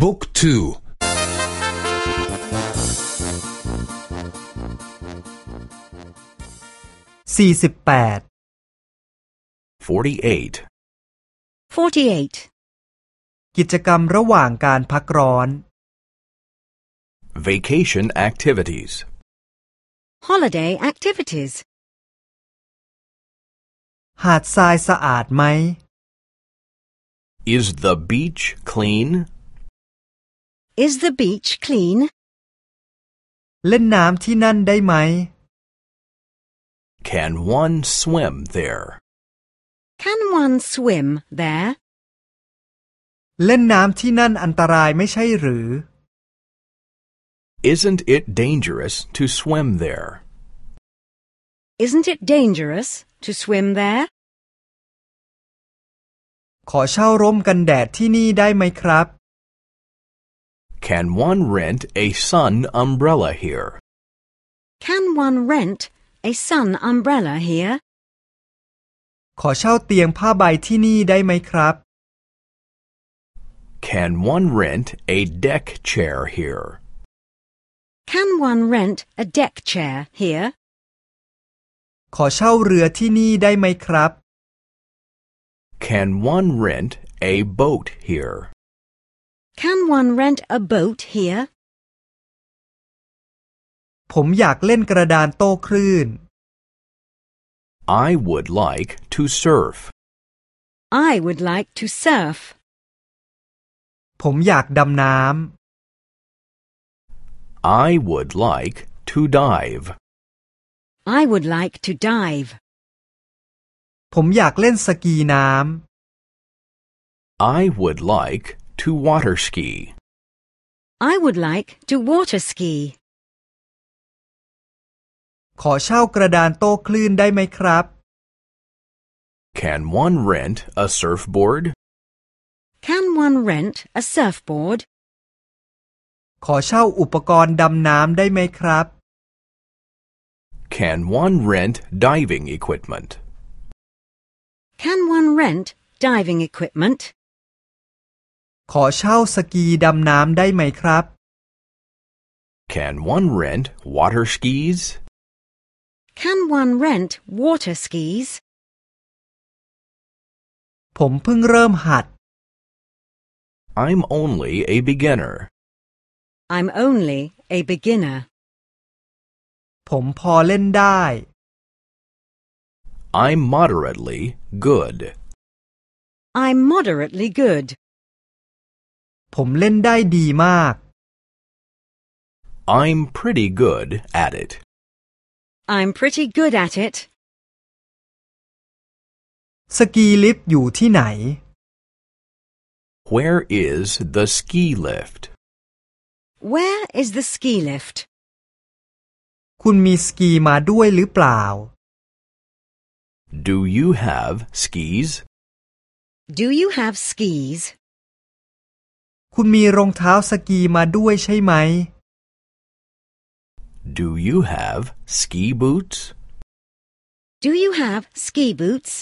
บุ๊กทูสี่สิบแปด 48. 48. กิจกรรมระหว่างการพักร้อน Vacation activities. Holiday activities. หาดทรายสะอาดไหม Is the beach clean? Is the beach clean? เล่นน้ำที่นั่นได้ไหม Can one swim there? Can one swim there? เล่นน้ำที่นั่นอันตรายไม่ใช่หรือ Isn't it dangerous to swim there? Isn't it dangerous to swim there? ขอเช่าร่มกันแดดที่นี่ได้ไหมครับ Can one rent a sun umbrella here? Can one rent a sun umbrella here? ขอเช่าเตียงผ้าใบที่นี่ได้ไหมครับ Can one rent a deck chair here? Can one rent a deck chair here? ขอเช่าเรือที่นี่ได้ไหมครับ Can one rent a boat here? Can one rent a boat here? ผมอยากเล่นกระดานโต้คลื่น I would like to surf. I would like to surf. ผมอยากดำน้ I would like to dive. I would like to dive. ำ ผมอยากเล่นสกีน้ I would like to water ski. I would like to water ski. ำ ขอเช่ากระดานโต้คลื่นได้ไหมครับ Can one rent a surfboard? Can one rent a surfboard? ขอเช่าอุปกรณ์ดำน้ำได้ไหมครับ Can one rent diving equipment? Can one rent diving equipment? ขอเช่าสกีดำน้ำได้ไหมครับ Can one rent water skis? Can one rent water skis? ผมเพิ่งเริ่มหัด I'm only a beginner. I'm only a beginner. ผมพอเล่นได้ I'm moderately good. I'm moderately good. ผมเล่นได้ดีมาก I'm pretty good at it. I'm pretty good at it. สกีลิฟต์อยู่ที่ไหน Where is the ski lift? Where is the ski lift? คุณมีสกีมาด้วยหรือเปล่า Do you have skis? Do you have skis? คุณมีรองเท้าสกีมาด้วยใช่ไหม Do you have ski boots? Do you have ski boots?